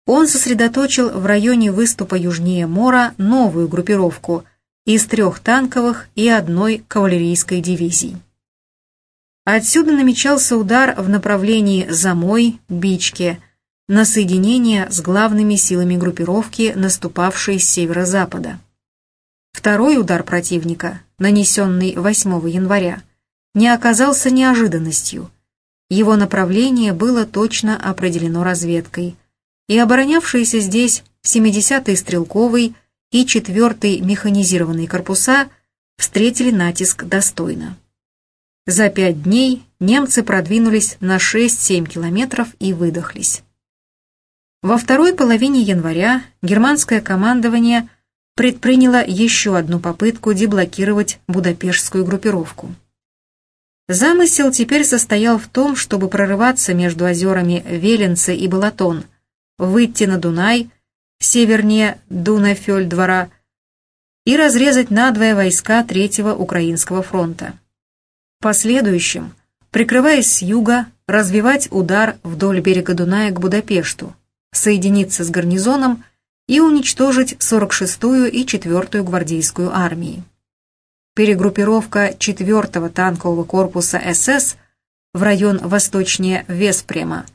он сосредоточил в районе выступа южнее Мора новую группировку из трех танковых и одной кавалерийской дивизий. Отсюда намечался удар в направлении Замой, Бички, на соединение с главными силами группировки, наступавшей с северо-запада. Второй удар противника, нанесенный 8 января, не оказался неожиданностью. Его направление было точно определено разведкой, и оборонявшиеся здесь 70-й стрелковый и 4-й механизированные корпуса встретили натиск достойно. За пять дней немцы продвинулись на 6-7 километров и выдохлись. Во второй половине января германское командование предприняло еще одну попытку деблокировать будапештскую группировку. Замысел теперь состоял в том, чтобы прорываться между озерами Веленце и Балатон, выйти на Дунай, севернее Дунафельдвора, и разрезать надвое войска Третьего Украинского фронта. В последующем, прикрываясь с юга, развивать удар вдоль берега Дуная к Будапешту, соединиться с гарнизоном и уничтожить 46-ю и 4-ю гвардейскую армии. Перегруппировка 4-го танкового корпуса СС в район восточнее Веспрема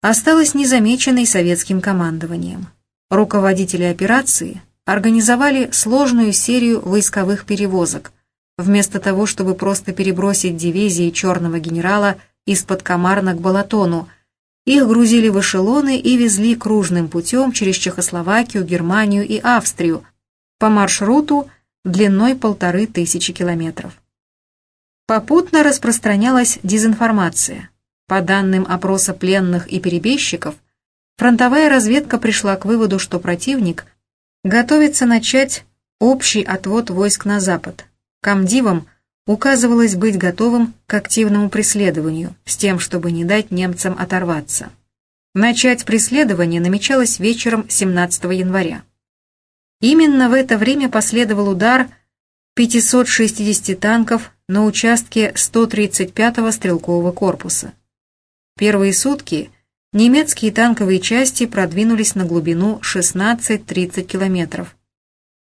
осталась незамеченной советским командованием. Руководители операции организовали сложную серию войсковых перевозок, вместо того, чтобы просто перебросить дивизии черного генерала из-под Комарна к Балатону – их грузили в эшелоны и везли кружным путем через Чехословакию, Германию и Австрию по маршруту длиной полторы тысячи километров. Попутно распространялась дезинформация. По данным опроса пленных и перебежчиков, фронтовая разведка пришла к выводу, что противник готовится начать общий отвод войск на запад. Камдивам указывалось быть готовым к активному преследованию, с тем, чтобы не дать немцам оторваться. Начать преследование намечалось вечером 17 января. Именно в это время последовал удар 560 танков на участке 135-го стрелкового корпуса. Первые сутки немецкие танковые части продвинулись на глубину 16-30 километров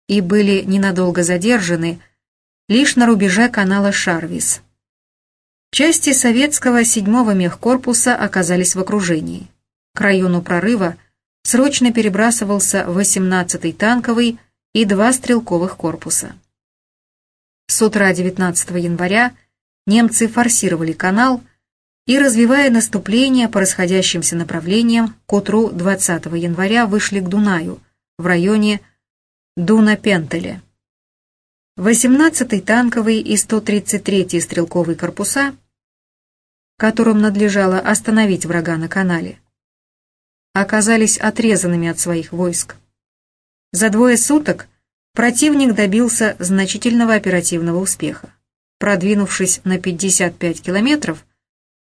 и были ненадолго задержаны лишь на рубеже канала Шарвис. Части советского 7-го мехкорпуса оказались в окружении. К району прорыва срочно перебрасывался 18-й танковый и два стрелковых корпуса. С утра 19 января немцы форсировали канал и, развивая наступление по расходящимся направлениям, к утру 20 января вышли к Дунаю в районе Дуна-Пентеля. 18-й танковый и 133-й стрелковый корпуса, которым надлежало остановить врага на канале, оказались отрезанными от своих войск. За двое суток противник добился значительного оперативного успеха. Продвинувшись на 55 километров,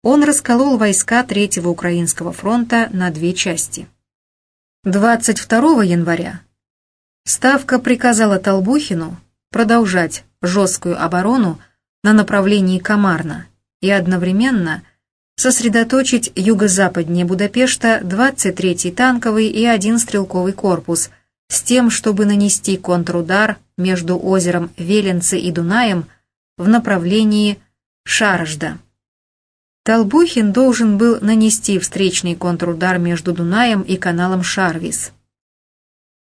он расколол войска Третьего Украинского фронта на две части. 22 января Ставка приказала Толбухину продолжать жесткую оборону на направлении Комарна и одновременно сосредоточить юго-западнее Будапешта 23-й танковый и один стрелковый корпус с тем, чтобы нанести контрудар между озером Веленцы и Дунаем в направлении Шарожда. Толбухин должен был нанести встречный контрудар между Дунаем и каналом Шарвис.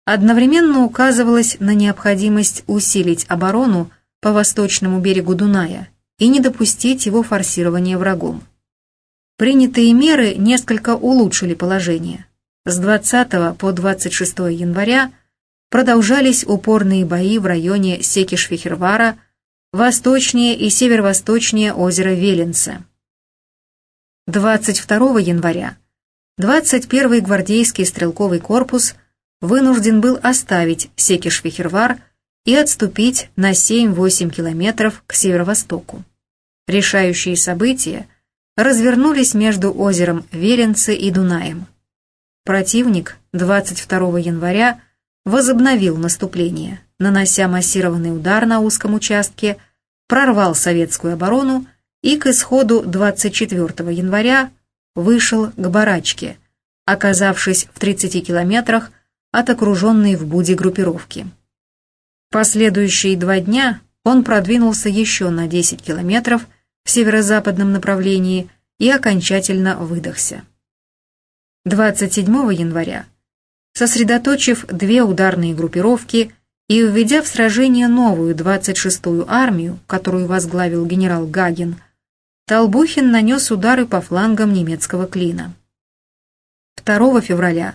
Одновременно указывалось на необходимость усилить оборону по восточному берегу Дуная и не допустить его форсирования врагом. Принятые меры несколько улучшили положение. С 20 по 26 января продолжались упорные бои в районе Секиш-Фехервара, восточнее и северо-восточнее озера Веленце. 22 января 21-й гвардейский стрелковый корпус вынужден был оставить Секиш-Фехервар и отступить на 7-8 километров к северо-востоку. Решающие события развернулись между озером Веленце и Дунаем. Противник 22 января возобновил наступление, нанося массированный удар на узком участке, прорвал советскую оборону и к исходу 24 января вышел к Барачке, оказавшись в 30 километрах от окруженной в Буде группировки. Последующие два дня он продвинулся еще на 10 километров в северо-западном направлении и окончательно выдохся. 27 января, сосредоточив две ударные группировки и введя в сражение новую 26-ю армию, которую возглавил генерал Гагин, Толбухин нанес удары по флангам немецкого клина. 2 февраля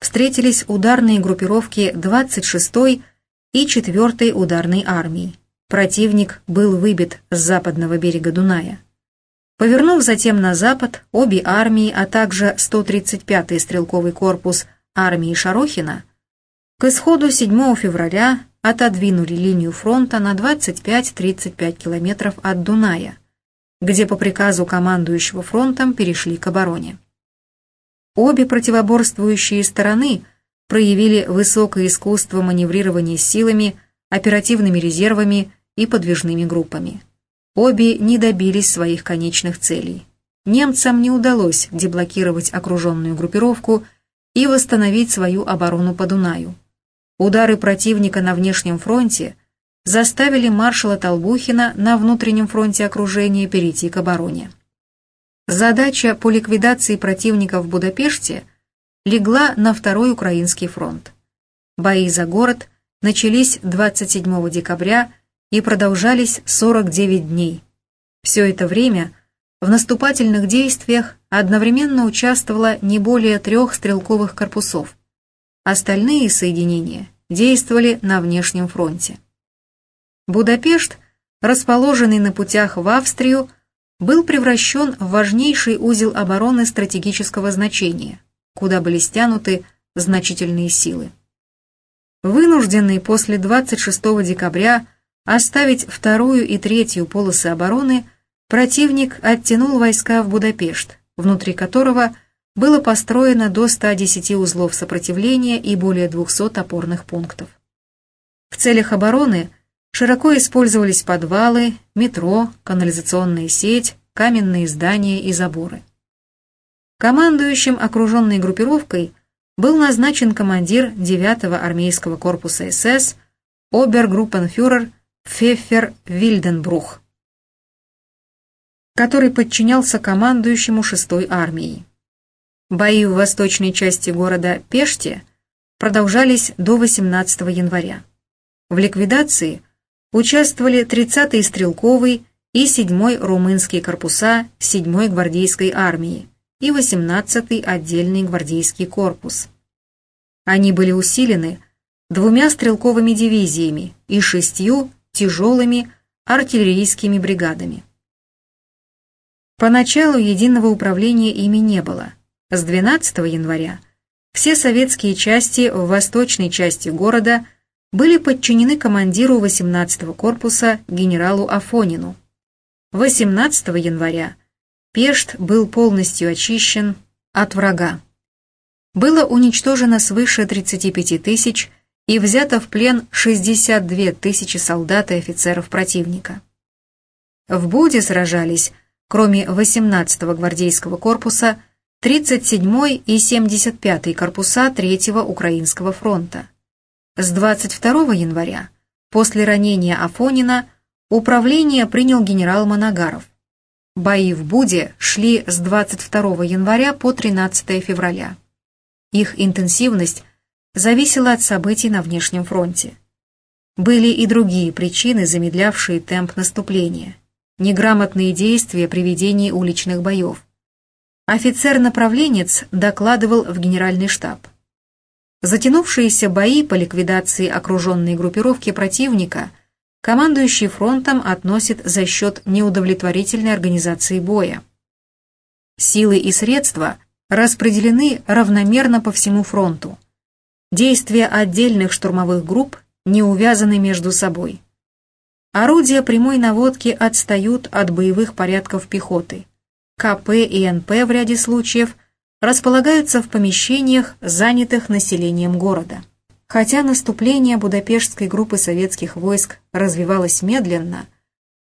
встретились ударные группировки 26-й и 4-й ударной армии. Противник был выбит с западного берега Дуная. Повернув затем на запад, обе армии, а также 135-й стрелковый корпус армии Шарохина, к исходу 7 февраля отодвинули линию фронта на 25-35 километров от Дуная – где по приказу командующего фронтом перешли к обороне. Обе противоборствующие стороны проявили высокое искусство маневрирования силами, оперативными резервами и подвижными группами. Обе не добились своих конечных целей. Немцам не удалось деблокировать окруженную группировку и восстановить свою оборону по Дунаю. Удары противника на внешнем фронте – заставили маршала Толбухина на внутреннем фронте окружения перейти к обороне. Задача по ликвидации противника в Будапеште легла на Второй Украинский фронт. Бои за город начались 27 декабря и продолжались 49 дней. Все это время в наступательных действиях одновременно участвовало не более трех стрелковых корпусов. Остальные соединения действовали на внешнем фронте. Будапешт, расположенный на путях в Австрию, был превращен в важнейший узел обороны стратегического значения, куда были стянуты значительные силы. Вынужденный после 26 декабря оставить вторую и третью полосы обороны, противник оттянул войска в Будапешт, внутри которого было построено до 110 узлов сопротивления и более 200 опорных пунктов. В целях обороны – Широко использовались подвалы, метро, канализационная сеть, каменные здания и заборы. Командующим окруженной группировкой был назначен командир 9-го армейского корпуса СС обергруппенфюрер Феффер Вильденбрух. который подчинялся командующему 6-й армией. Бои в восточной части города Пеште продолжались до 18 января. В ликвидации участвовали 30-й стрелковый и 7-й румынские корпуса 7-й гвардейской армии и 18-й отдельный гвардейский корпус. Они были усилены двумя стрелковыми дивизиями и шестью тяжелыми артиллерийскими бригадами. Поначалу единого управления ими не было. С 12 января все советские части в восточной части города были подчинены командиру 18-го корпуса генералу Афонину. 18 января Пешт был полностью очищен от врага. Было уничтожено свыше 35 тысяч и взято в плен 62 тысячи солдат и офицеров противника. В Буде сражались, кроме 18-го гвардейского корпуса, 37-й и 75-й корпуса 3-го Украинского фронта. С 22 января, после ранения Афонина, управление принял генерал Моногаров. Бои в Буде шли с 22 января по 13 февраля. Их интенсивность зависела от событий на внешнем фронте. Были и другие причины, замедлявшие темп наступления. Неграмотные действия при ведении уличных боев. Офицер-направленец докладывал в генеральный штаб. Затянувшиеся бои по ликвидации окруженной группировки противника командующий фронтом относит за счет неудовлетворительной организации боя. Силы и средства распределены равномерно по всему фронту. Действия отдельных штурмовых групп не увязаны между собой. Орудия прямой наводки отстают от боевых порядков пехоты. КП и НП в ряде случаев располагаются в помещениях, занятых населением города. Хотя наступление Будапештской группы советских войск развивалось медленно,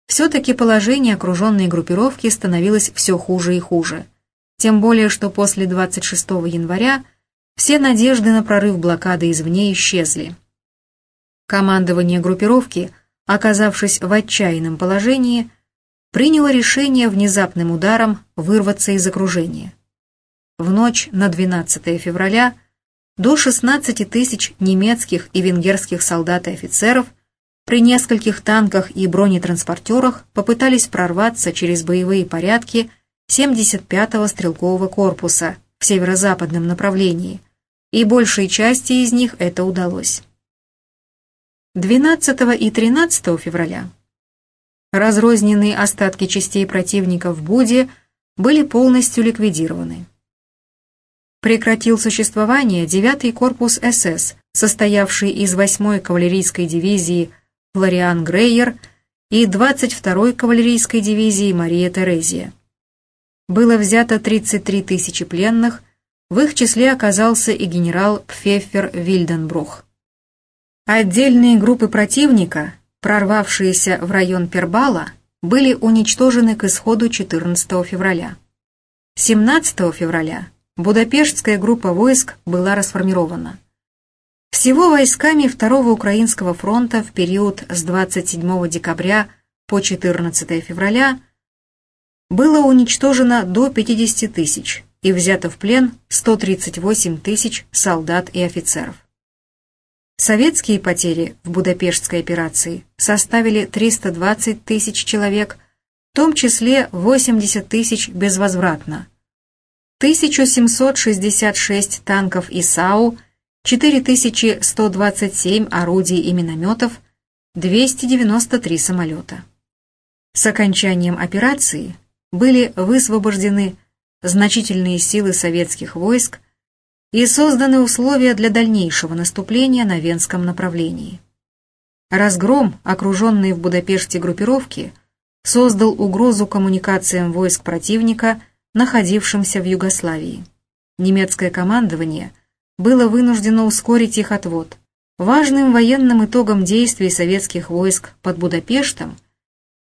все-таки положение окруженной группировки становилось все хуже и хуже. Тем более, что после 26 января все надежды на прорыв блокады извне исчезли. Командование группировки, оказавшись в отчаянном положении, приняло решение внезапным ударом вырваться из окружения. В ночь на 12 февраля до 16 тысяч немецких и венгерских солдат и офицеров при нескольких танках и бронетранспортерах попытались прорваться через боевые порядки 75-го стрелкового корпуса северо-западном направлении, и большей части из них это удалось. 12 и 13 февраля разрозненные остатки частей противника в Буде были полностью ликвидированы прекратил существование 9-й корпус СС, состоявший из 8-й кавалерийской дивизии Флориан Грейер и 22-й кавалерийской дивизии Мария Терезия. Было взято 33 тысячи пленных, в их числе оказался и генерал Пфеффер Вильденбрух. Отдельные группы противника, прорвавшиеся в район Пербала, были уничтожены к исходу 14 февраля. 17 февраля Будапештская группа войск была расформирована. Всего войсками 2-го Украинского фронта в период с 27 декабря по 14 февраля было уничтожено до 50 тысяч и взято в плен 138 тысяч солдат и офицеров. Советские потери в Будапештской операции составили 320 тысяч человек, в том числе 80 тысяч безвозвратно – 1766 танков ИСАУ, 4127 орудий и минометов, 293 самолета. С окончанием операции были высвобождены значительные силы советских войск и созданы условия для дальнейшего наступления на Венском направлении. Разгром, окруженный в Будапеште группировки, создал угрозу коммуникациям войск противника – находившимся в Югославии. Немецкое командование было вынуждено ускорить их отвод. Важным военным итогом действий советских войск под Будапештом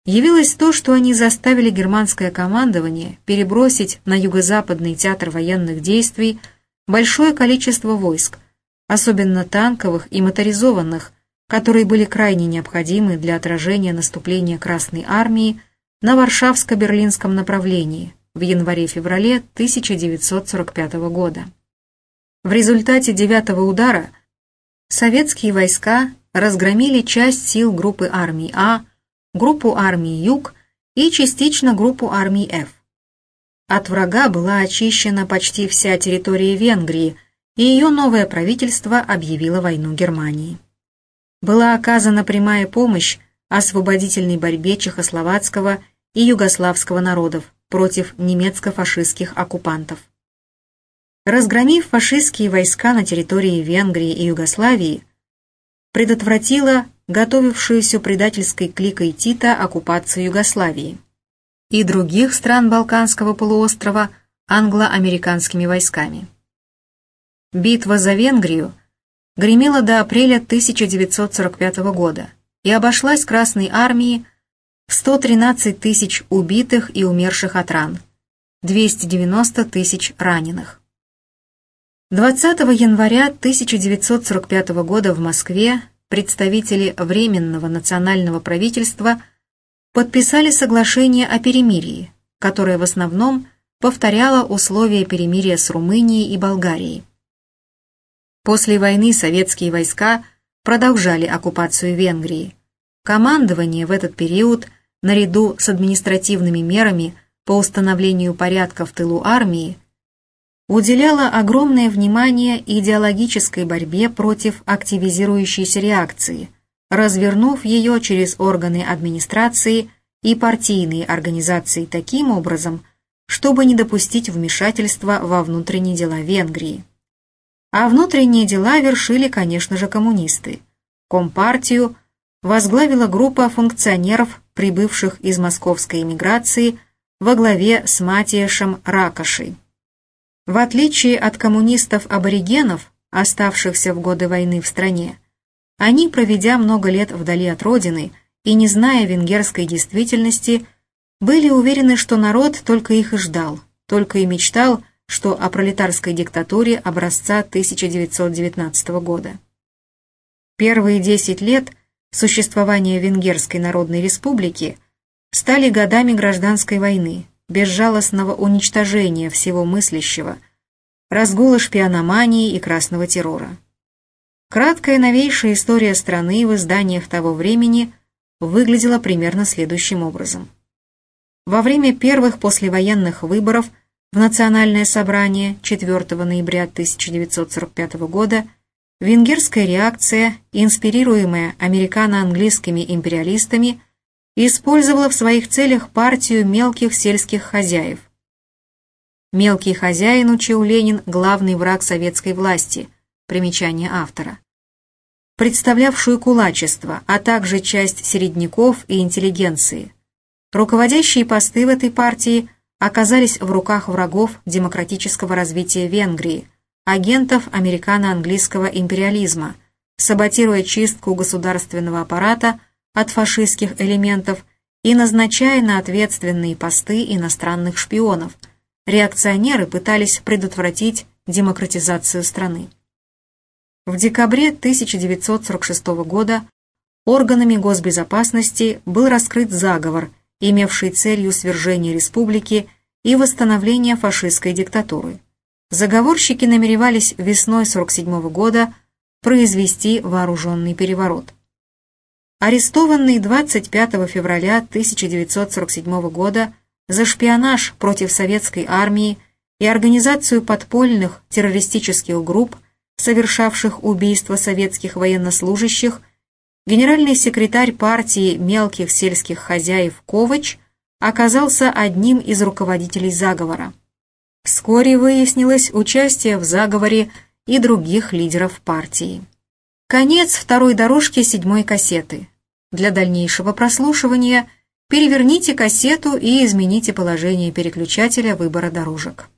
явилось то, что они заставили германское командование перебросить на юго-западный театр военных действий большое количество войск, особенно танковых и моторизованных, которые были крайне необходимы для отражения наступления Красной Армии на Варшавско-Берлинском направлении в январе-феврале 1945 года. В результате девятого удара советские войска разгромили часть сил группы армий А, группу армии Юг и частично группу армий Ф. От врага была очищена почти вся территория Венгрии, и ее новое правительство объявило войну Германии. Была оказана прямая помощь освободительной борьбе чехословацкого и югославского народов против немецко-фашистских оккупантов. Разгромив фашистские войска на территории Венгрии и Югославии, предотвратила готовившуюся предательской кликой Тита оккупацию Югославии и других стран Балканского полуострова англо-американскими войсками. Битва за Венгрию гремела до апреля 1945 года и обошлась Красной армии в 113 тысяч убитых и умерших от ран, 290 тысяч раненых. 20 января 1945 года в Москве представители Временного национального правительства подписали соглашение о перемирии, которое в основном повторяло условия перемирия с Румынией и Болгарией. После войны советские войска продолжали оккупацию Венгрии. Командование в этот период, наряду с административными мерами по установлению порядка в тылу армии, уделяла огромное внимание идеологической борьбе против активизирующейся реакции, развернув ее через органы администрации и партийные организации таким образом, чтобы не допустить вмешательства во внутренние дела Венгрии. А внутренние дела вершили, конечно же, коммунисты. Компартию возглавила группа функционеров, прибывших из московской эмиграции во главе с Матиешем Ракошей. В отличие от коммунистов-аборигенов, оставшихся в годы войны в стране, они, проведя много лет вдали от родины и не зная венгерской действительности, были уверены, что народ только их и ждал, только и мечтал, что о пролетарской диктатуре образца 1919 года. Первые 10 лет существования Венгерской Народной Республики стали годами гражданской войны, безжалостного уничтожения всего мыслящего, разгула шпиономании и красного террора. Краткая новейшая история страны в изданиях того времени выглядела примерно следующим образом. Во время первых послевоенных выборов в Национальное собрание 4 ноября 1945 года венгерская реакция, инспирируемая американо-английскими империалистами, использовала в своих целях партию мелких сельских хозяев. Мелкий хозяин, учил Ленин, главный враг советской власти, примечание автора, представлявшую кулачество, а также часть середняков и интеллигенции. Руководящие посты в этой партии оказались в руках врагов демократического развития Венгрии, агентов американо-английского империализма, саботируя чистку государственного аппарата от фашистских элементов и назначая на ответственные посты иностранных шпионов. Реакционеры пытались предотвратить демократизацию страны. В декабре 1946 года органами госбезопасности был раскрыт заговор, имевший целью свержения республики и восстановления фашистской диктатуры. Заговорщики намеревались весной 1947 года произвести вооруженный переворот. Арестованный 25 февраля 1947 года за шпионаж против советской армии и организацию подпольных террористических групп, совершавших убийство советских военнослужащих, генеральный секретарь партии мелких сельских хозяев Ковач оказался одним из руководителей заговора. Вскоре выяснилось участие в заговоре и других лидеров партии. Конец второй дорожки седьмой кассеты. Для дальнейшего прослушивания переверните кассету и измените положение переключателя выбора дорожек.